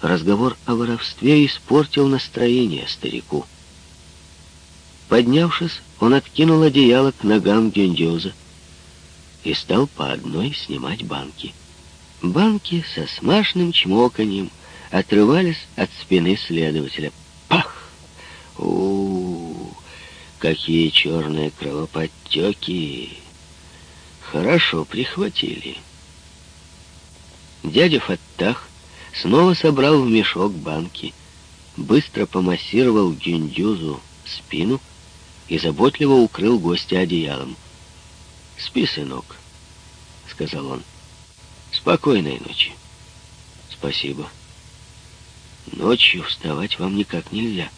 Разговор о воровстве испортил настроение старику. Поднявшись, он откинул одеяло к ногам Гюндюза и стал по одной снимать банки. Банки со смашным чмоканьем отрывались от спины следователя. Пах! у, -у, -у какие черные кровоподтеки! Хорошо прихватили. Дядя Фаттах снова собрал в мешок банки, быстро помассировал Гюндюзу спину и заботливо укрыл гостя одеялом. «Спи, сынок», — сказал он. «Спокойной ночи». «Спасибо. Ночью вставать вам никак нельзя».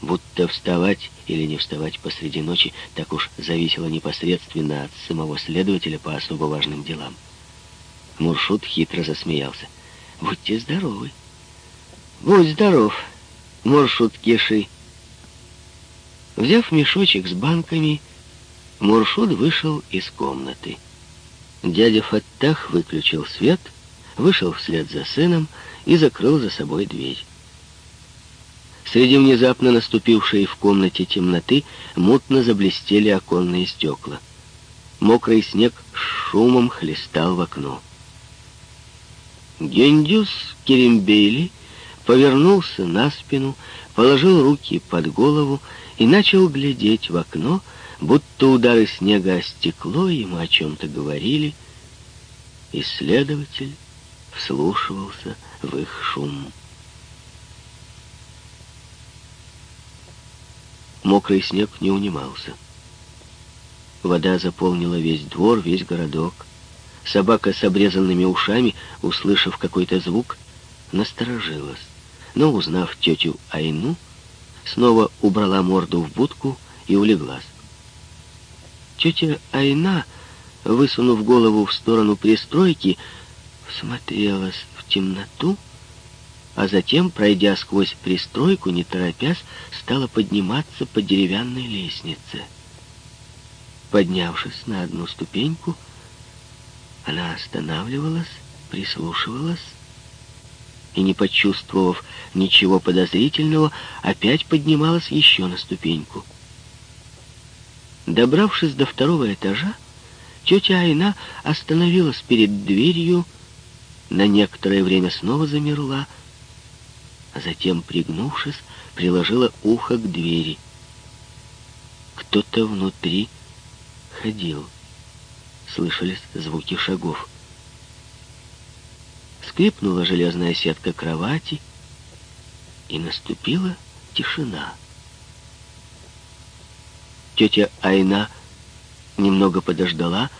Будто вставать или не вставать посреди ночи так уж зависело непосредственно от самого следователя по особо важным делам. Муршут хитро засмеялся. «Будьте здоровы». «Будь здоров, Муршут Киши». Взяв мешочек с банками, Муршут вышел из комнаты. Дядя Фаттах выключил свет, вышел вслед за сыном и закрыл за собой дверь. Среди внезапно наступившей в комнате темноты мутно заблестели оконные стекла. Мокрый снег шумом хлестал в окно. Гендюс Керембейли повернулся на спину, положил руки под голову и начал глядеть в окно, будто удары снега о стекло ему о чем-то говорили. Исследователь вслушивался в их шум. Мокрый снег не унимался. Вода заполнила весь двор, весь городок. Собака с обрезанными ушами, услышав какой-то звук, насторожилась. Но, узнав тетю Айну, снова убрала морду в будку и улеглась. Тетя Айна, высунув голову в сторону пристройки, всмотрелась в темноту, а затем, пройдя сквозь пристройку, не торопясь, стала подниматься по деревянной лестнице. Поднявшись на одну ступеньку, она останавливалась, прислушивалась и, не почувствовав ничего подозрительного, опять поднималась еще на ступеньку. Добравшись до второго этажа, тетя Айна остановилась перед дверью, на некоторое время снова замерла, а затем, пригнувшись, приложила ухо к двери. Кто-то внутри ходил слышались звуки шагов. Скрипнула железная сетка кровати, и наступила тишина. Тетя Айна немного подождала,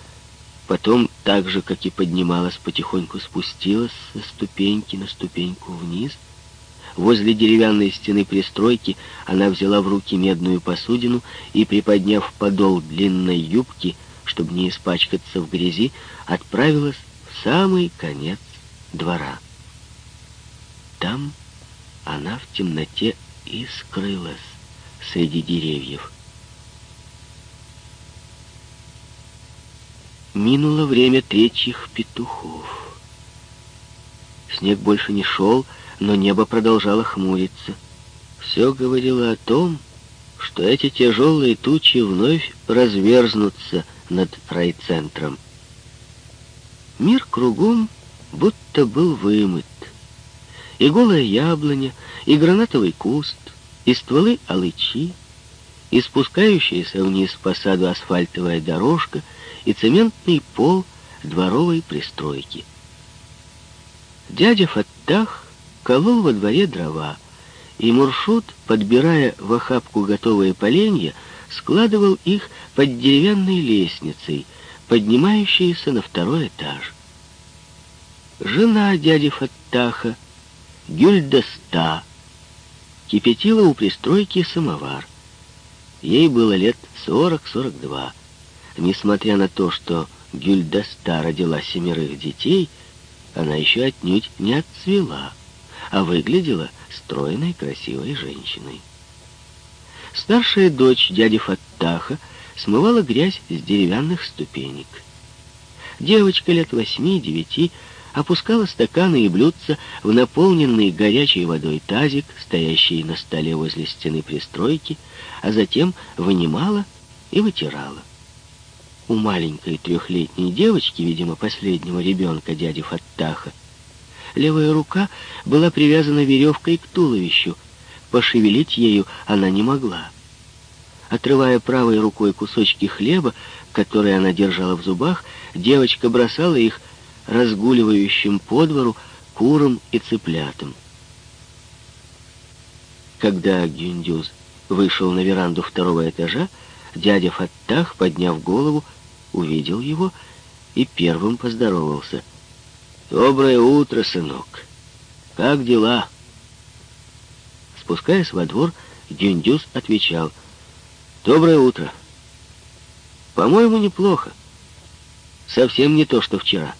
потом, так же, как и поднималась, потихоньку спустилась со ступеньки на ступеньку вниз. Возле деревянной стены пристройки она взяла в руки медную посудину и, приподняв подол длинной юбки, чтобы не испачкаться в грязи, отправилась в самый конец двора. Там она в темноте и скрылась среди деревьев. Минуло время третьих петухов. Снег больше не шел, но небо продолжало хмуриться. Все говорило о том, что эти тяжелые тучи вновь разверзнутся над райцентром. Мир кругом будто был вымыт. И голая яблоня, и гранатовый куст, и стволы алычи, и спускающаяся вниз по саду асфальтовая дорожка, и цементный пол дворовой пристройки. Дядя Фаттах колол во дворе дрова, и Муршут, подбирая в охапку готовые поленья, складывал их под деревянной лестницей, поднимающейся на второй этаж. Жена дяди Фаттаха, Гюльдаста, кипятила у пристройки самовар. Ей было лет сорок-сорок два. Несмотря на то, что Гюльдаста родила семерых детей, она еще отнюдь не отцвела, а выглядела стройной, красивой женщиной. Старшая дочь дяди Фаттаха смывала грязь с деревянных ступенек. Девочка лет восьми-девяти опускала стаканы и блюдца в наполненный горячей водой тазик, стоящий на столе возле стены пристройки, а затем вынимала и вытирала. У маленькой трехлетней девочки, видимо, последнего ребенка дяди Фаттаха, левая рука была привязана веревкой к туловищу. Пошевелить ею она не могла. Отрывая правой рукой кусочки хлеба, которые она держала в зубах, девочка бросала их разгуливающим по двору курам и цыплятам. Когда Гюндюз вышел на веранду второго этажа, дядя Фаттах, подняв голову, увидел его и первым поздоровался. «Доброе утро, сынок! Как дела?» Спускаясь во двор, Гюндюз отвечал. «Доброе утро! По-моему, неплохо. Совсем не то, что вчера».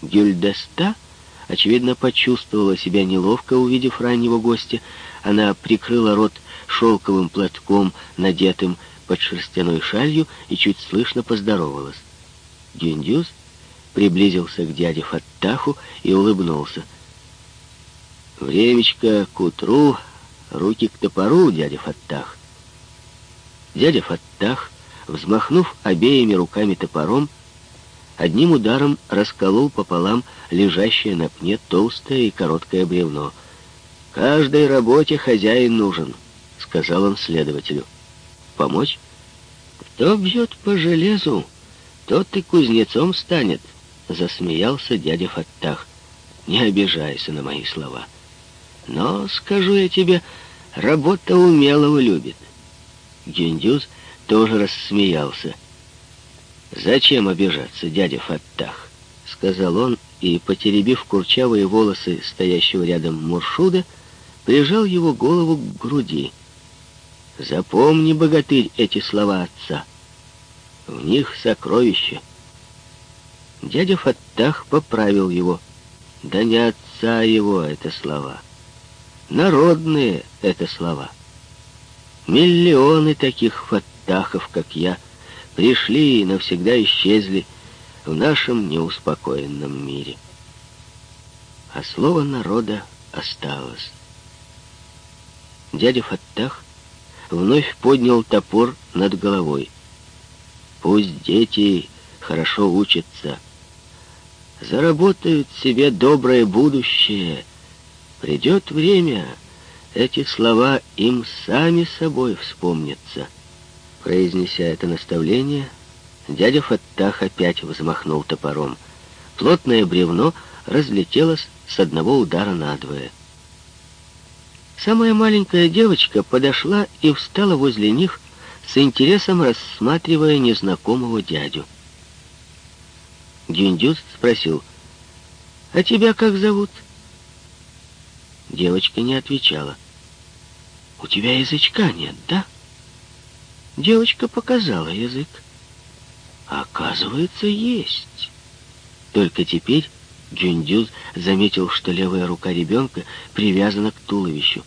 Гюльдеста, очевидно, почувствовала себя неловко, увидев раннего гостя. Она прикрыла рот шелковым платком, надетым под шерстяной шалью, и чуть слышно поздоровалась. Гюндюз приблизился к дяде Фаттаху и улыбнулся. «Времечко к утру, руки к топору, дядя Фаттах». Дядя Фаттах, взмахнув обеими руками топором, одним ударом расколол пополам лежащее на пне толстое и короткое бревно. «Каждой работе хозяин нужен», — сказал он следователю. «Помочь?» «Кто бьет по железу, тот и кузнецом станет», — засмеялся дядя Фаттах. «Не обижайся на мои слова. Но, скажу я тебе, работа умелого любит». Гюндюз тоже рассмеялся. «Зачем обижаться, дядя Фаттах?» — сказал он, и, потеребив курчавые волосы стоящего рядом Муршуда, прижал его голову к груди. «Запомни, богатырь, эти слова отца. В них сокровище». Дядя Фаттах поправил его. «Да не отца его это слова. Народные это слова. Миллионы таких Фаттахов, как я, пришли и навсегда исчезли в нашем неуспокоенном мире. А слово народа осталось. Дядя Фаттах вновь поднял топор над головой. Пусть дети хорошо учатся, заработают себе доброе будущее. Придет время, эти слова им сами собой вспомнятся. Произнеся это наставление, дядя Фаттах опять взмахнул топором. Плотное бревно разлетелось с одного удара надвое. Самая маленькая девочка подошла и встала возле них, с интересом рассматривая незнакомого дядю. Гюндюз спросил, «А тебя как зовут?» Девочка не отвечала. «У тебя язычка нет, да?» Девочка показала язык. Оказывается, есть. Только теперь Джундюз заметил, что левая рука ребенка привязана к туловищу.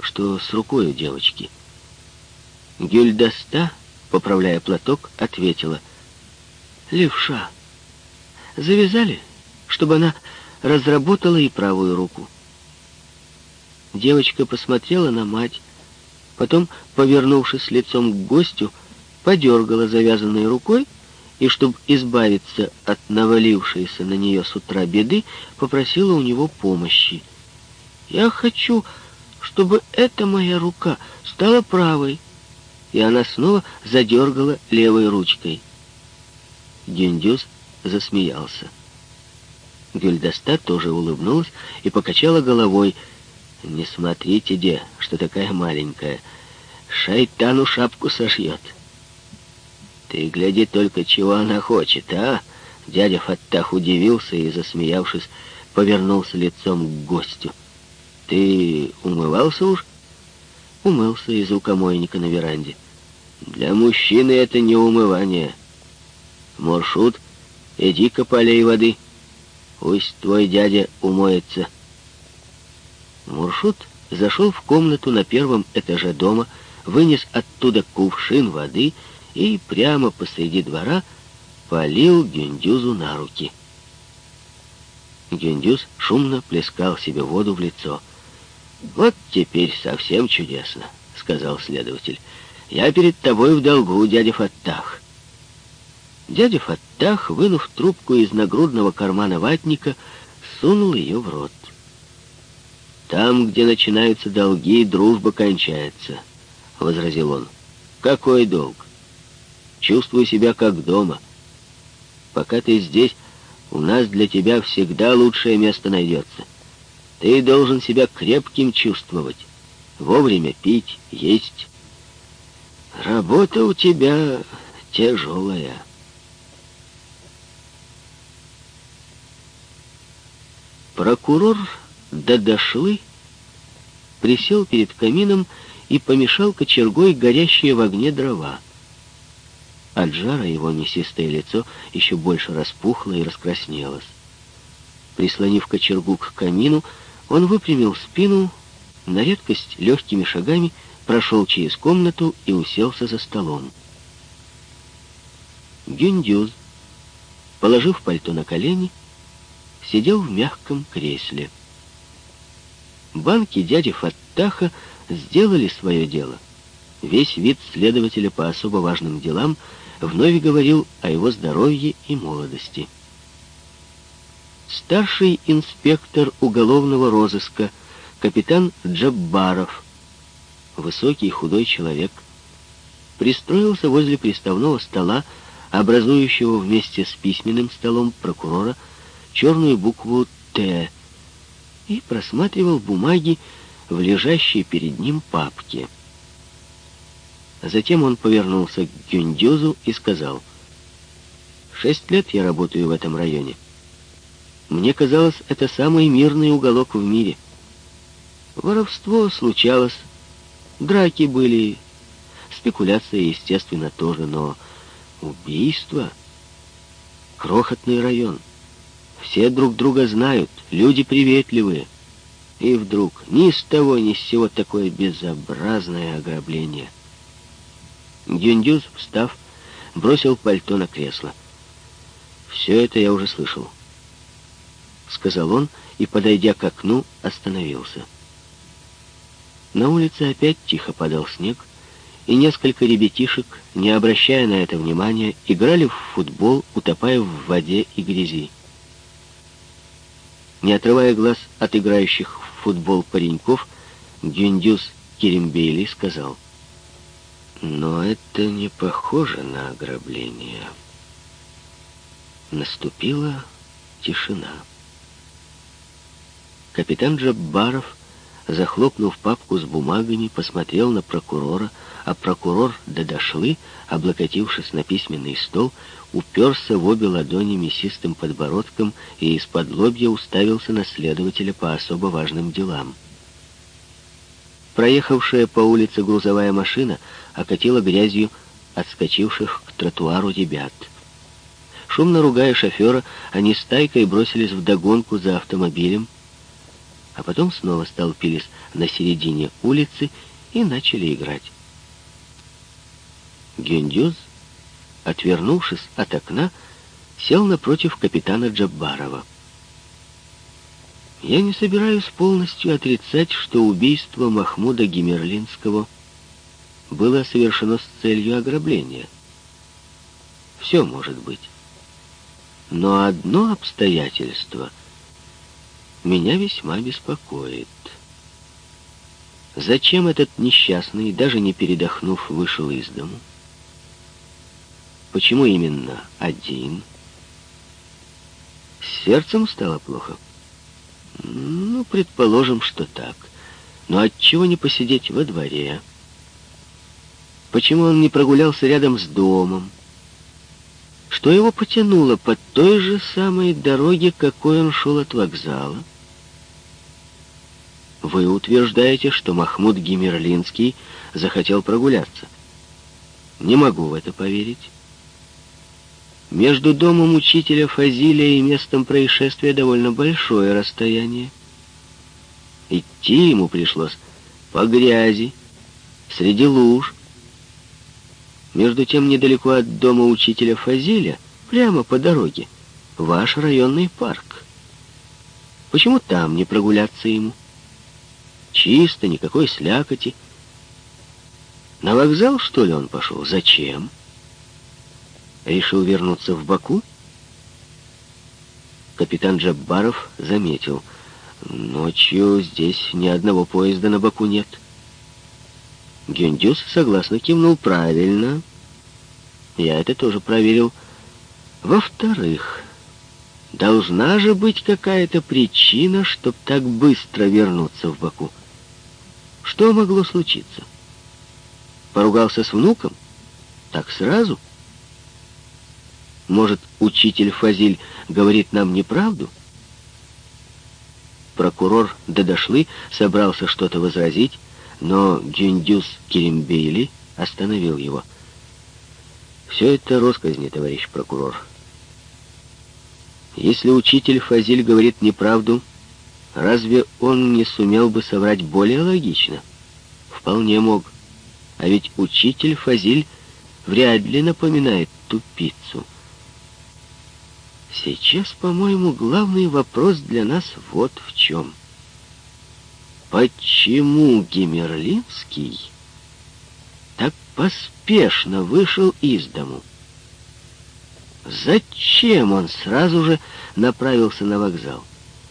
Что с рукой у девочки? Гюльдаста, поправляя платок, ответила. Левша. Завязали, чтобы она разработала и правую руку. Девочка посмотрела на мать, Потом, повернувшись лицом к гостю, подергала завязанной рукой и, чтобы избавиться от навалившейся на нее с утра беды, попросила у него помощи. «Я хочу, чтобы эта моя рука стала правой». И она снова задергала левой ручкой. Гюндюз засмеялся. Гюльдаста тоже улыбнулась и покачала головой, не смотрите, де, что такая маленькая. Шайтану шапку сошьет. Ты гляди только, чего она хочет, а? Дядя Фаттах удивился и, засмеявшись, повернулся лицом к гостю. Ты умывался уж? Умылся из рукомойника на веранде. Для мужчины это не умывание. Моршут, иди-ка полей воды. Пусть твой дядя умоется. Муршут зашел в комнату на первом этаже дома, вынес оттуда кувшин воды и прямо посреди двора полил Гюндюзу на руки. Гюндюз шумно плескал себе воду в лицо. «Вот теперь совсем чудесно», — сказал следователь. «Я перед тобой в долгу, дядя Фаттах». Дядя Фаттах, вынув трубку из нагрудного кармана ватника, сунул ее в рот. «Там, где начинаются долги, дружба кончается», — возразил он. «Какой долг? Чувствую себя как дома. Пока ты здесь, у нас для тебя всегда лучшее место найдется. Ты должен себя крепким чувствовать, вовремя пить, есть. Работа у тебя тяжелая». Прокурор Дадошлы присел перед камином и помешал кочергой горящие в огне дрова. От жара его мясистое лицо еще больше распухло и раскраснелось. Прислонив кочергу к камину, он выпрямил спину, на редкость легкими шагами прошел через комнату и уселся за столом. Гюндюз, положив пальто на колени, сидел в мягком кресле. Банки дяди Фаттаха сделали свое дело. Весь вид следователя по особо важным делам вновь говорил о его здоровье и молодости. Старший инспектор уголовного розыска, капитан Джаббаров, высокий худой человек, пристроился возле приставного стола, образующего вместе с письменным столом прокурора черную букву «Т» и просматривал бумаги в лежащей перед ним папке. Затем он повернулся к Гюндюзу и сказал, «Шесть лет я работаю в этом районе. Мне казалось, это самый мирный уголок в мире. Воровство случалось, драки были, спекуляция, естественно, тоже, но убийство — крохотный район». Все друг друга знают, люди приветливые. И вдруг ни с того ни с сего такое безобразное ограбление. Гюндюз, встав, бросил пальто на кресло. «Все это я уже слышал», — сказал он и, подойдя к окну, остановился. На улице опять тихо падал снег, и несколько ребятишек, не обращая на это внимания, играли в футбол, утопая в воде и грязи. Не отрывая глаз от играющих в футбол пареньков, Гюндюс Керембейли сказал, «Но это не похоже на ограбление». Наступила тишина. Капитан Джаббаров, захлопнув папку с бумагами, посмотрел на прокурора, а прокурор Дадошлы, облокотившись на письменный стол, уперся в обе ладони мясистым подбородком и из-под лобья уставился на следователя по особо важным делам. Проехавшая по улице грузовая машина окатила грязью отскочивших к тротуару ребят. Шумно ругая шофера, они стайкой бросились вдогонку за автомобилем, а потом снова столпились на середине улицы и начали играть. Гюндюз отвернувшись от окна, сел напротив капитана Джаббарова. Я не собираюсь полностью отрицать, что убийство Махмуда Гимерлинского было совершено с целью ограбления. Все может быть. Но одно обстоятельство меня весьма беспокоит. Зачем этот несчастный, даже не передохнув, вышел из дому? Почему именно один? С сердцем стало плохо? Ну, предположим, что так. Но отчего не посидеть во дворе? Почему он не прогулялся рядом с домом? Что его потянуло по той же самой дороге, какой он шел от вокзала? Вы утверждаете, что Махмуд Гимерлинский захотел прогуляться. Не могу в это поверить. Между домом учителя Фазилия и местом происшествия довольно большое расстояние. Идти ему пришлось по грязи, среди луж. Между тем, недалеко от дома учителя Фазиля прямо по дороге, ваш районный парк. Почему там не прогуляться ему? Чисто, никакой слякоти. На вокзал, что ли, он пошел? Зачем? Решил вернуться в Баку? Капитан Джаббаров заметил. Ночью здесь ни одного поезда на Баку нет. Гюндюс согласно кивнул правильно. Я это тоже проверил. Во-вторых, должна же быть какая-то причина, чтобы так быстро вернуться в Баку. Что могло случиться? Поругался с внуком? Так сразу? Может, учитель Фазиль говорит нам неправду? Прокурор Дадошлы собрался что-то возразить, но Гюндюс Керимбейли остановил его. «Все это росказни, товарищ прокурор. Если учитель Фазиль говорит неправду, разве он не сумел бы соврать более логично? Вполне мог. А ведь учитель Фазиль вряд ли напоминает тупицу». Сейчас, по-моему, главный вопрос для нас вот в чем. Почему Гимерлинский так поспешно вышел из дому? Зачем он сразу же направился на вокзал?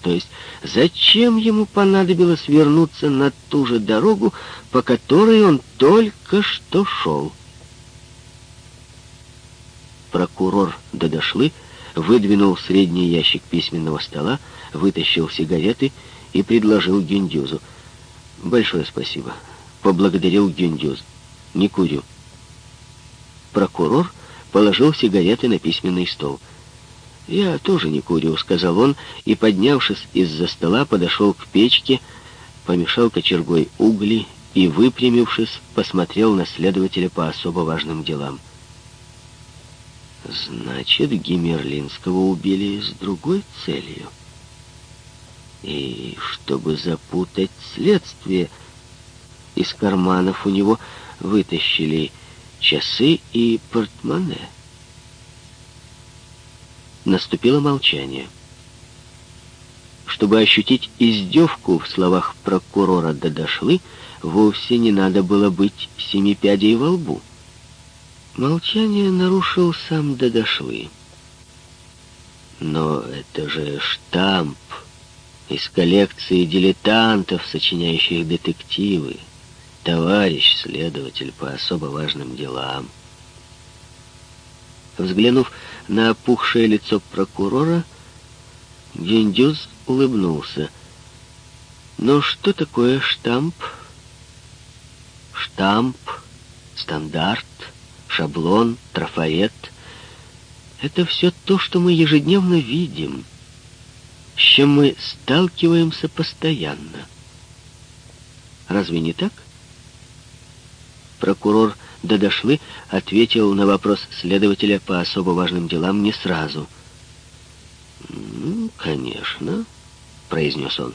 То есть, зачем ему понадобилось вернуться на ту же дорогу, по которой он только что шел? Прокурор Дадошлы выдвинул средний ящик письменного стола, вытащил сигареты и предложил Гюндюзу. «Большое спасибо». Поблагодарил Гюндюз. «Не курю». Прокурор положил сигареты на письменный стол. «Я тоже не курю», — сказал он, и, поднявшись из-за стола, подошел к печке, помешал кочергой угли и, выпрямившись, посмотрел на следователя по особо важным делам. Значит, Гимерлинского убили с другой целью. И чтобы запутать следствие, из карманов у него вытащили часы и портмоне. Наступило молчание. Чтобы ощутить издевку в словах прокурора Дадошлы, вовсе не надо было быть семи пядей во лбу. Молчание нарушил сам Дадошлы. Но это же штамп из коллекции дилетантов, сочиняющих детективы. Товарищ следователь по особо важным делам. Взглянув на опухшее лицо прокурора, Гендюз улыбнулся. Но что такое штамп? Штамп, стандарт — шаблон, трафарет — это все то, что мы ежедневно видим, с чем мы сталкиваемся постоянно. Разве не так? Прокурор Дадошлы ответил на вопрос следователя по особо важным делам не сразу. «Ну, конечно», — произнес он.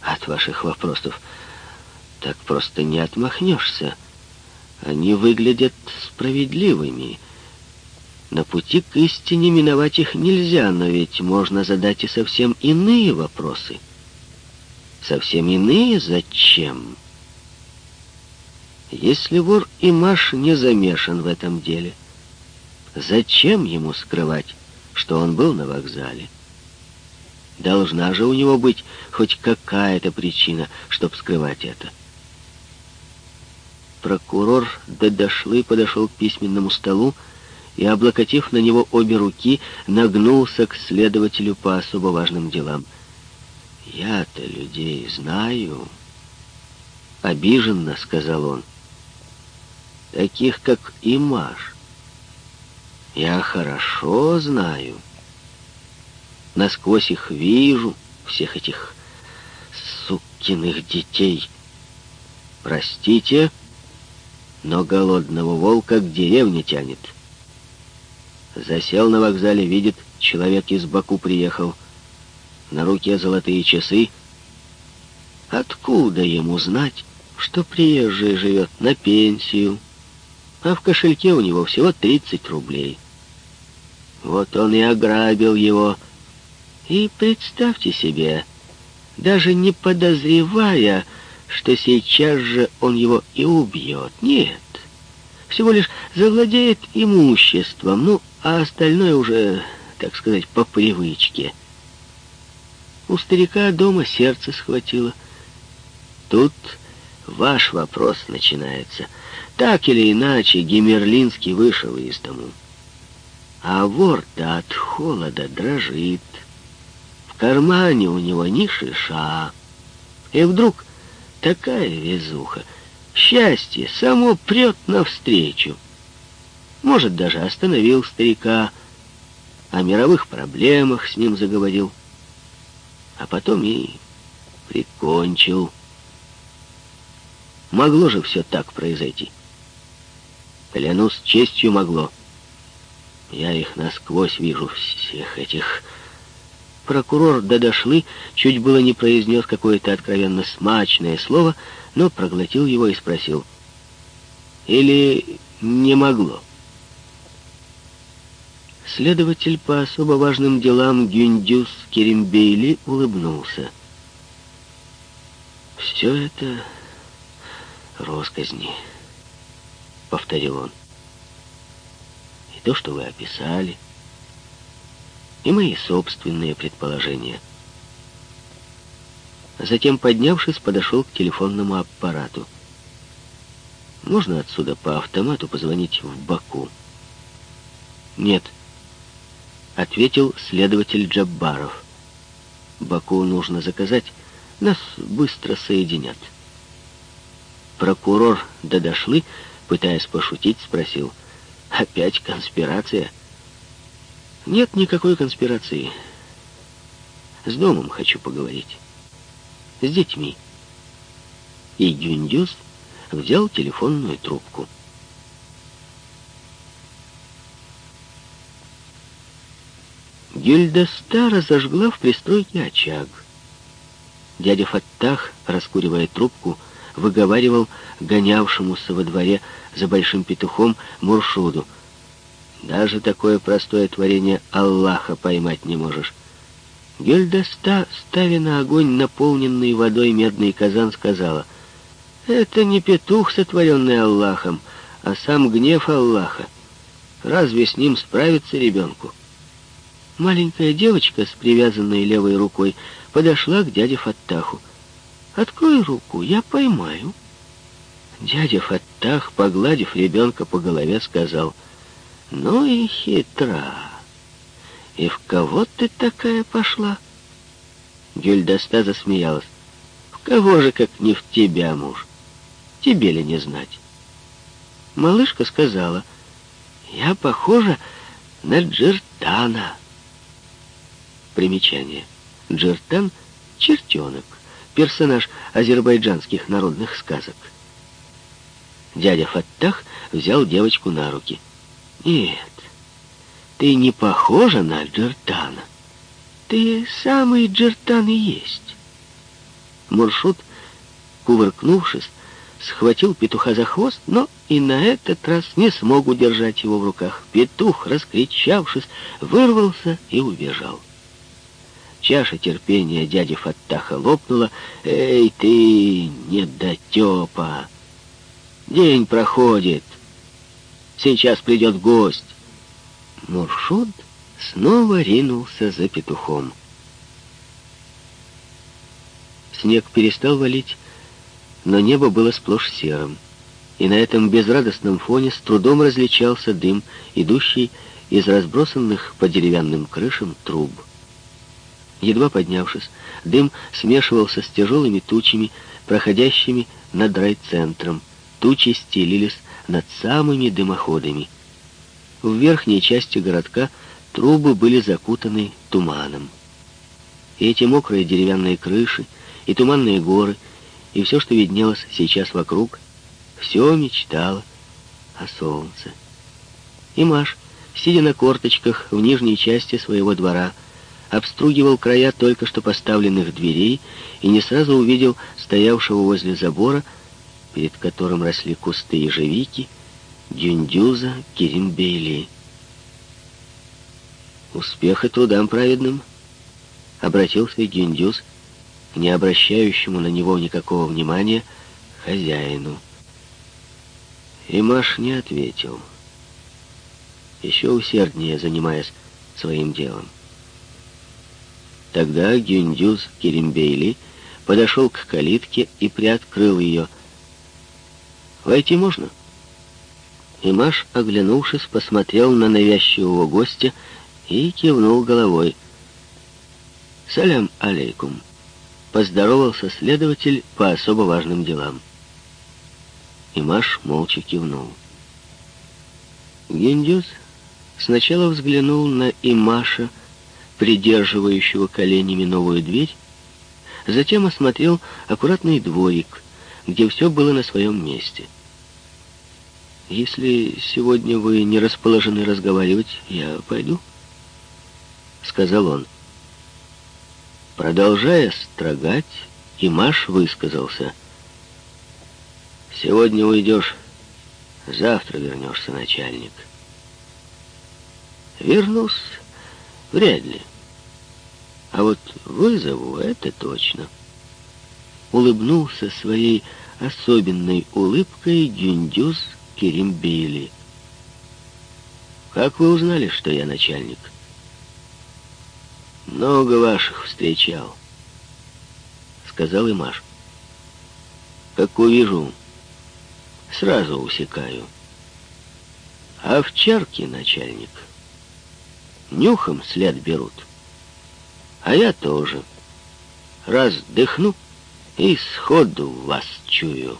«От ваших вопросов так просто не отмахнешься». Они выглядят справедливыми. На пути к истине миновать их нельзя, но ведь можно задать и совсем иные вопросы. Совсем иные зачем? Если вор Имаш не замешан в этом деле, зачем ему скрывать, что он был на вокзале? Должна же у него быть хоть какая-то причина, чтобы скрывать это. Прокурор Дедошлы подошел к письменному столу и, облокотив на него обе руки, нагнулся к следователю по особо важным делам. «Я-то людей знаю», — обиженно сказал он. «Таких, как Имаш. Я хорошо знаю. Насквозь их вижу, всех этих сукиных детей. Простите, — но голодного волка к деревне тянет. Засел на вокзале, видит, человек из Баку приехал. На руке золотые часы. Откуда ему знать, что приезжий живет на пенсию, а в кошельке у него всего 30 рублей? Вот он и ограбил его. И представьте себе, даже не подозревая, что сейчас же он его и убьет. Нет, всего лишь завладеет имуществом, ну, а остальное уже, так сказать, по привычке. У старика дома сердце схватило. Тут ваш вопрос начинается. Так или иначе, Гимерлинский вышел из дому. А вор-то от холода дрожит. В кармане у него ни шиша. И вдруг такая везуха. Счастье само прет навстречу. Может, даже остановил старика, о мировых проблемах с ним заговорил. А потом и прикончил. Могло же все так произойти. Клянусь, честью могло. Я их насквозь вижу, всех этих... Прокурор Дадошлы чуть было не произнес какое-то откровенно смачное слово, но проглотил его и спросил. «Или не могло?» Следователь по особо важным делам Гюндюс Керимбейли улыбнулся. «Все это росказни», — повторил он. «И то, что вы описали, и мои собственные предположения». Затем, поднявшись, подошел к телефонному аппарату. «Можно отсюда по автомату позвонить в Баку?» «Нет», — ответил следователь Джаббаров. «Баку нужно заказать, нас быстро соединят». Прокурор Дадошлы, пытаясь пошутить, спросил, «Опять конспирация?» «Нет никакой конспирации. С домом хочу поговорить» с детьми. И Гюндюс взял телефонную трубку. Гильдаста разожгла в пристройке очаг. Дядя Фаттах, раскуривая трубку, выговаривал гонявшемуся во дворе за большим петухом Муршуду. «Даже такое простое творение Аллаха поймать не можешь. Гельдаста, ставя на огонь наполненный водой медный казан, сказала, «Это не петух, сотворенный Аллахом, а сам гнев Аллаха. Разве с ним справится ребенку?» Маленькая девочка с привязанной левой рукой подошла к дяде Фаттаху. «Открой руку, я поймаю». Дядя Фаттах, погладив ребенка по голове, сказал, «Ну и хитра». «И в кого ты такая пошла?» Гюльдаста засмеялась. «В кого же, как не в тебя, муж? Тебе ли не знать?» Малышка сказала, «Я похожа на Джертана». Примечание. Джертан — чертенок, персонаж азербайджанских народных сказок. Дядя Фаттах взял девочку на руки. «Нет, ты не похожа на Джертана. Ты самый Джертан и есть. Муршут, кувыркнувшись, схватил петуха за хвост, но и на этот раз не смог удержать его в руках. Петух, раскричавшись, вырвался и убежал. Чаша терпения дяди Фаттаха лопнула. «Эй ты, недотепа! День проходит. Сейчас придет гость. Муршуд снова ринулся за петухом. Снег перестал валить, но небо было сплошь серым, и на этом безрадостном фоне с трудом различался дым, идущий из разбросанных по деревянным крышам труб. Едва поднявшись, дым смешивался с тяжелыми тучами, проходящими над райцентром. Тучи стелились над самыми дымоходами — в верхней части городка трубы были закутаны туманом. И эти мокрые деревянные крыши, и туманные горы, и все, что виднелось сейчас вокруг, все мечтало о солнце. И Маш, сидя на корточках в нижней части своего двора, обстругивал края только что поставленных дверей и не сразу увидел стоявшего возле забора, перед которым росли кусты ежевики, Дюндюза Керимбейли. Успеха трудам праведным, обратился Гюндюс к не обращающему на него никакого внимания хозяину. И Маш не ответил, еще усерднее занимаясь своим делом. Тогда Гюндюз Керимбейли подошел к калитке и приоткрыл ее. «Войти можно?» Имаш, оглянувшись, посмотрел на навязчивого гостя и кивнул головой. «Салям алейкум», — поздоровался следователь по особо важным делам. Имаш молча кивнул. Гиндюс сначала взглянул на Имаша, придерживающего коленями новую дверь, затем осмотрел аккуратный дворик, где все было на своем месте. «Если сегодня вы не расположены разговаривать, я пойду», — сказал он. Продолжая строгать, Имаш высказался. «Сегодня уйдешь, завтра вернешься, начальник». «Вернусь? Вряд ли. А вот вызову это точно». Улыбнулся своей особенной улыбкой Керимбили. «Как вы узнали, что я начальник?» «Много ваших встречал», — сказал Имаш. «Как увижу, сразу усекаю. Овчарки, начальник, нюхом след берут, а я тоже. Раз дыхну и сходу вас чую».